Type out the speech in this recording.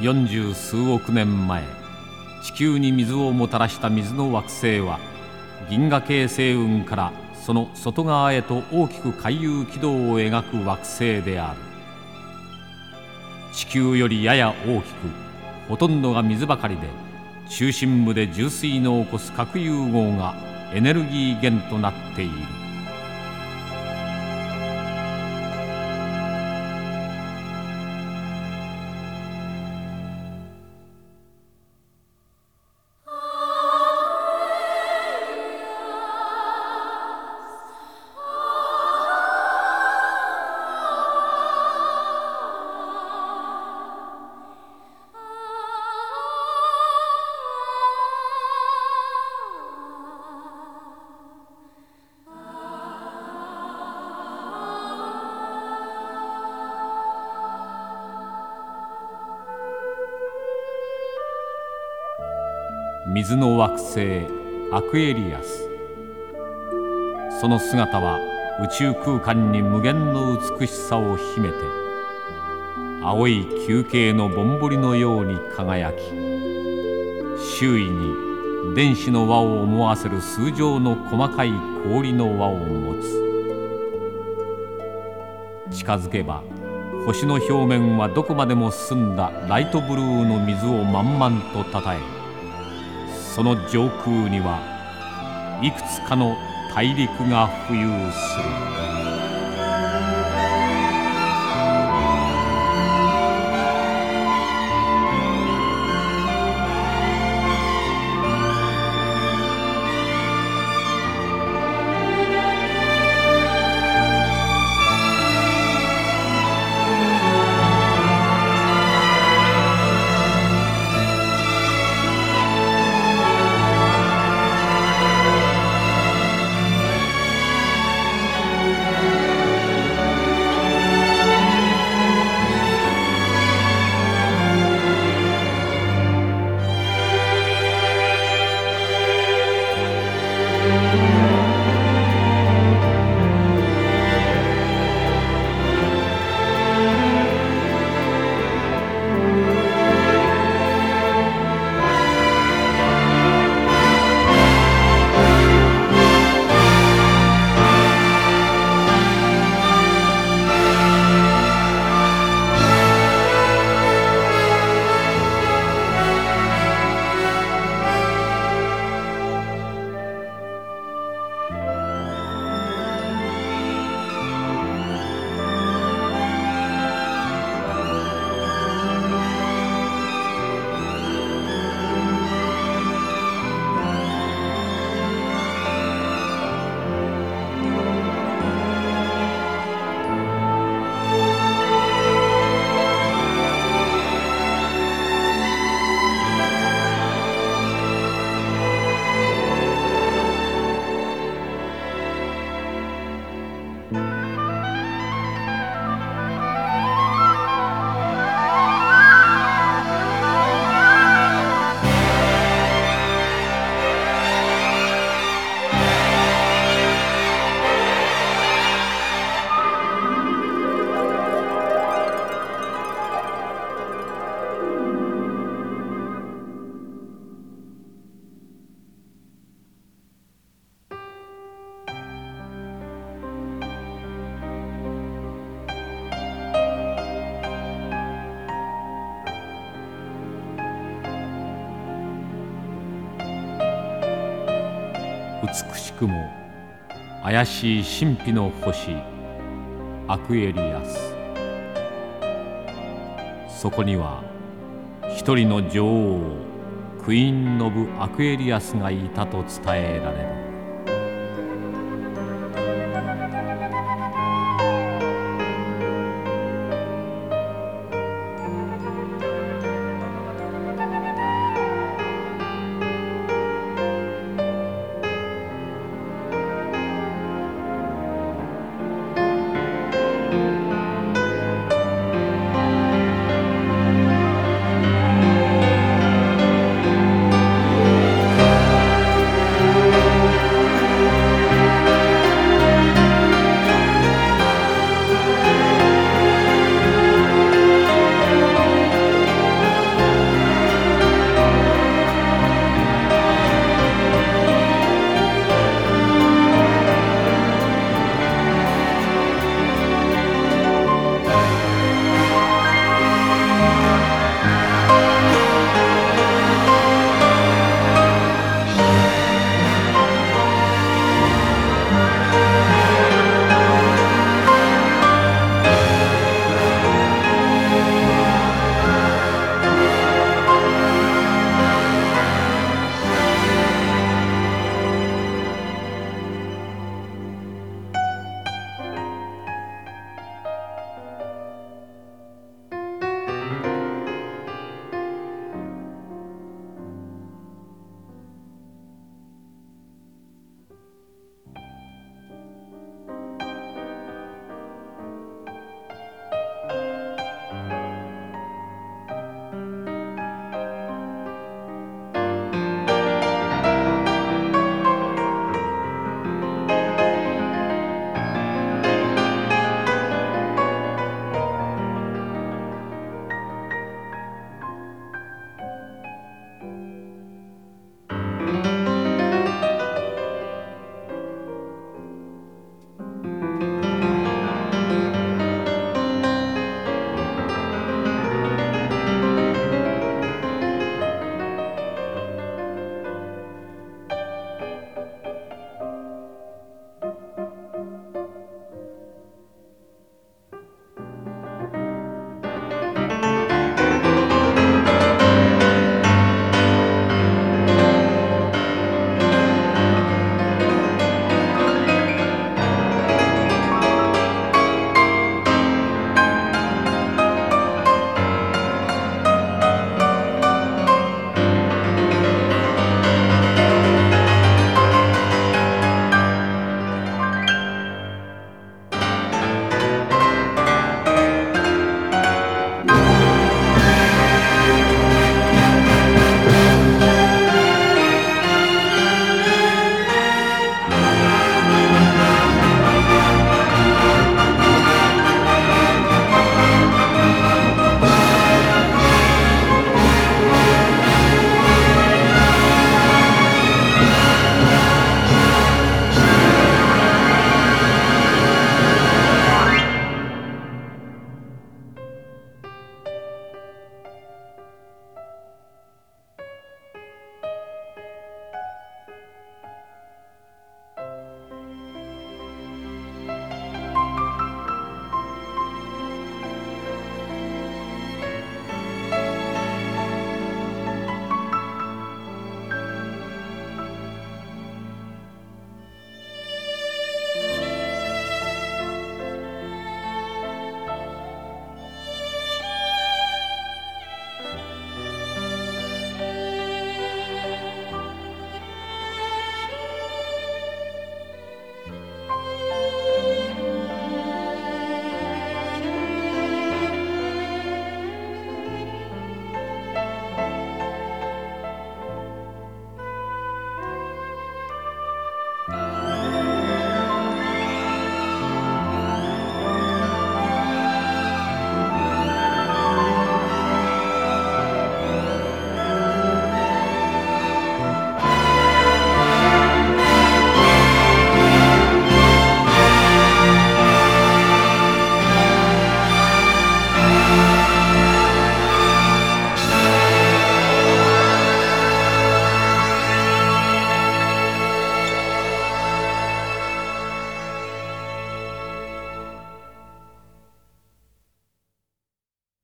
四十数億年前地球に水をもたらした水の惑星は銀河系星雲からその外側へと大きく回遊軌道を描く惑星である。地球よりやや大きくほとんどが水ばかりで中心部で重水の起こす核融合がエネルギー源となっている。水の惑星アクエリアス。その姿は宇宙空間に無限の美しさを秘めて青い球形のぼんぼりのように輝き周囲に電子の輪を思わせる数状の細かい氷の輪を持つ。近づけば星の表面はどこまでも澄んだライトブルーの水を満々とたたえその上空にはいくつかの大陸が浮遊する。美しくも怪しい神秘の星アクエリアス。そこには一人の女王クイーン・ノブ・アクエリアスがいたと伝えられる。